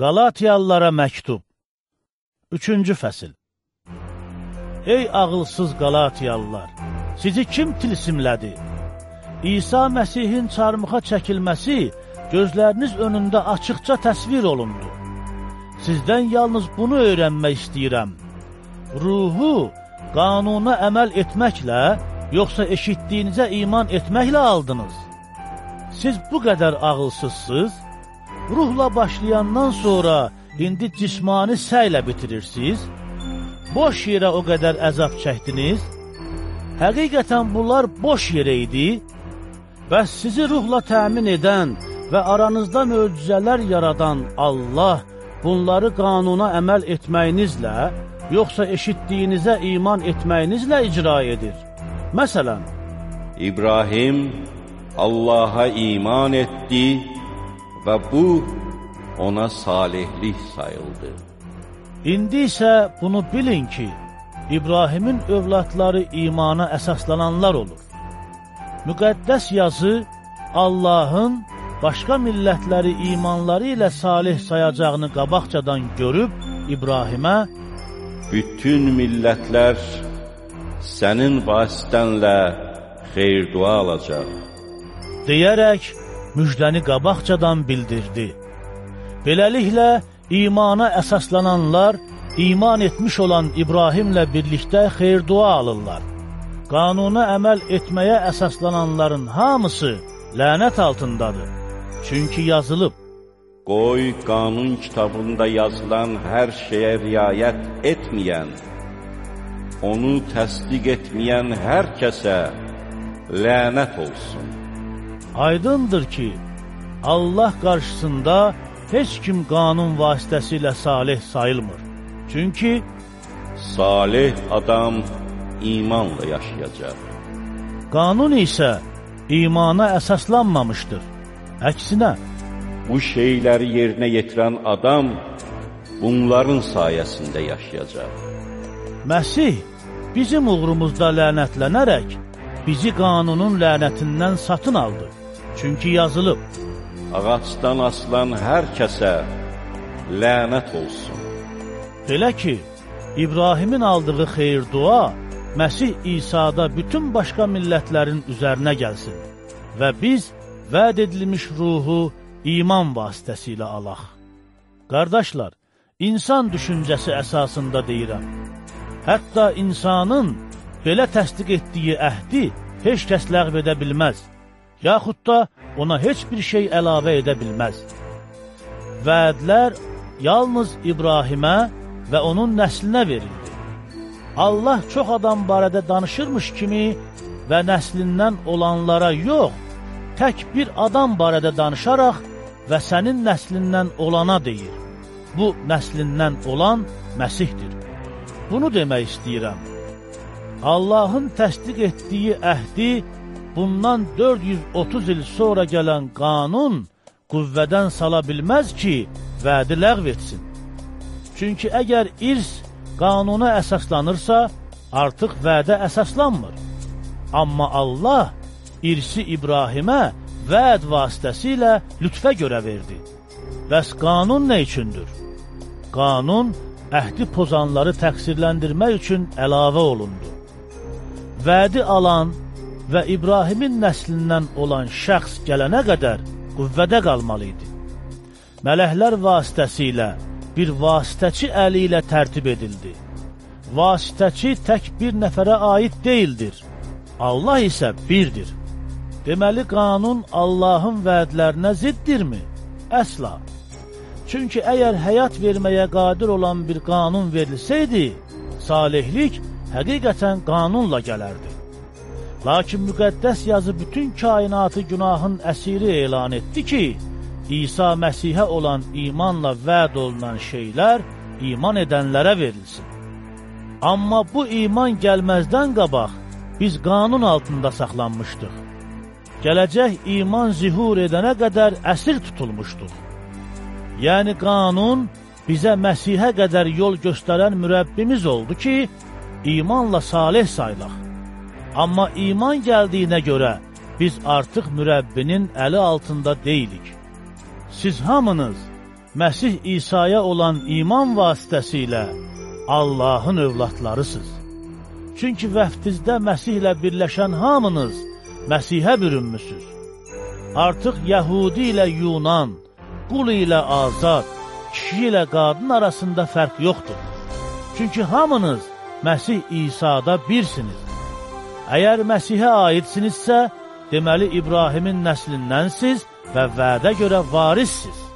Qalatiyalılara məktub 3-cü fəsil Ey ağılsız Qalatiyalılar! Sizi kim tilsimlədi? İsa Məsihin çarmıxa çəkilməsi gözləriniz önündə açıqca təsvir olundu. Sizdən yalnız bunu öyrənmək istəyirəm. Ruhu qanuna əməl etməklə, yoxsa eşitdiyinizə iman etməklə aldınız? Siz bu qədər ağılsızsınız, ruhla başlayandan sonra indi cismani səylə bitirirsiniz, boş yerə o qədər əzab çəkdiniz, həqiqətən bunlar boş yerə idi, bəs sizi ruhla təmin edən və aranızda möcüzələr yaradan Allah bunları qanuna əməl etməyinizlə, yoxsa eşitdiyinizə iman etməyinizlə icra edir. Məsələn, İbrahim Allaha iman etdi və bu ona salihlik sayıldı. İndi isə bunu bilin ki, İbrahimin övladları imana əsaslananlar olur. Müqəddəs yazı Allahın başqa millətləri imanları ilə salih sayacağını qabaqcadan görüb İbrahimə Bütün millətlər sənin vasitənlə xeyr dua alacaq. deyərək müjdəni qabaqcadan bildirdi. Beləliklə, imana əsaslananlar, iman etmiş olan İbrahimlə birlikdə xeyr dua alırlar. Qanuna əməl etməyə əsaslananların hamısı lənət altındadır. Çünki yazılıb, Qoy qanun kitabında yazılan hər şeyə riayət etməyən, onu təsdiq etməyən hər kəsə lənət olsun. Aydındır ki, Allah qarşısında heç kim qanun vasitəsilə salih sayılmır. Çünki Salih adam imanla yaşayacaq. qanun isə imana əsaslanmamışdır. Əksinə, Bu şeyləri yerinə yetirən adam bunların sayəsində yaşayacaq. Məsih bizim uğrumuzda lənətlənərək bizi qanunun lənətindən satın aldı. Çünki yazılıb, Ağacdan asılan hər kəsə lənət olsun. belə ki, İbrahimin aldığı xeyir dua Məsih İsa'da bütün başqa millətlərin üzərinə gəlsin və biz vəd edilmiş ruhu iman vasitəsilə alaq. Qardaşlar, insan düşüncəsi əsasında deyirəm. Hətta insanın belə təsdiq etdiyi əhdi heç kəs ləğv edə bilməz, yaxud da ona heç bir şey əlavə edə bilməz. Vədlər yalnız İbrahimə və onun nəslinə verildi. Allah çox adam barədə danışırmış kimi və nəslindən olanlara yox, tək bir adam barədə danışaraq və sənin nəslindən olana deyir. Bu nəslindən olan Məsihdir. Bunu demək istəyirəm. Allahın təsdiq etdiyi əhdi bundan 430 il sonra gələn qanun qüvvədən sala bilməz ki, vədi ləğv etsin. Çünki əgər irs qanuna əsaslanırsa, artıq vədə əsaslanmır. Amma Allah irsi İbrahimə vəd vasitəsilə lütfə görə verdi. Bəs qanun nə üçündür? Qanun əhdi pozanları təqsirləndirmək üçün əlavə olundu. Vədi alan və İbrahimin nəslindən olan şəxs gələnə qədər qüvvədə qalmalı idi. Mələklər vasitəsilə bir vasitəçi əli ilə tərtib edildi. Vasitəçi tək bir nəfərə aid deyildir. Allah isə birdir. Deməli, qanun Allahın vədlərinə ziddirmi? Əsla. Çünki əgər həyat verməyə qadir olan bir qanun verilsəydi, salihlik həqiqətən qanunla gələrdi. Lakin müqəddəs yazı bütün kainatı günahın əsiri elan etdi ki, İsa Məsihə olan imanla vəd olunan şeylər iman edənlərə verilsin. Amma bu iman gəlməzdən qabaq biz qanun altında saxlanmışdıq. Gələcək iman zihur edənə qədər əsir tutulmuşduq. Yəni qanun bizə Məsihə qədər yol göstərən mürəbbimiz oldu ki, imanla salih sayılaq. Amma iman gəldiyinə görə biz artıq mürəbbinin əli altında deyilik. Siz hamınız Məsih İsa'ya olan iman vasitəsilə Allahın övladlarısınız. Çünki vəftizdə Məsihlə birləşən hamınız Məsihə bürünmüsünüz. Artıq Yəhudi ilə Yunan, qul ilə azad, kişi ilə qadın arasında fərq yoxdur. Çünki hamınız Məsih İsa'da birsiniz. Əgər Məsihə aidsinizsə, deməli İbrahimin nəslindənsiz və vədə görə varissiniz.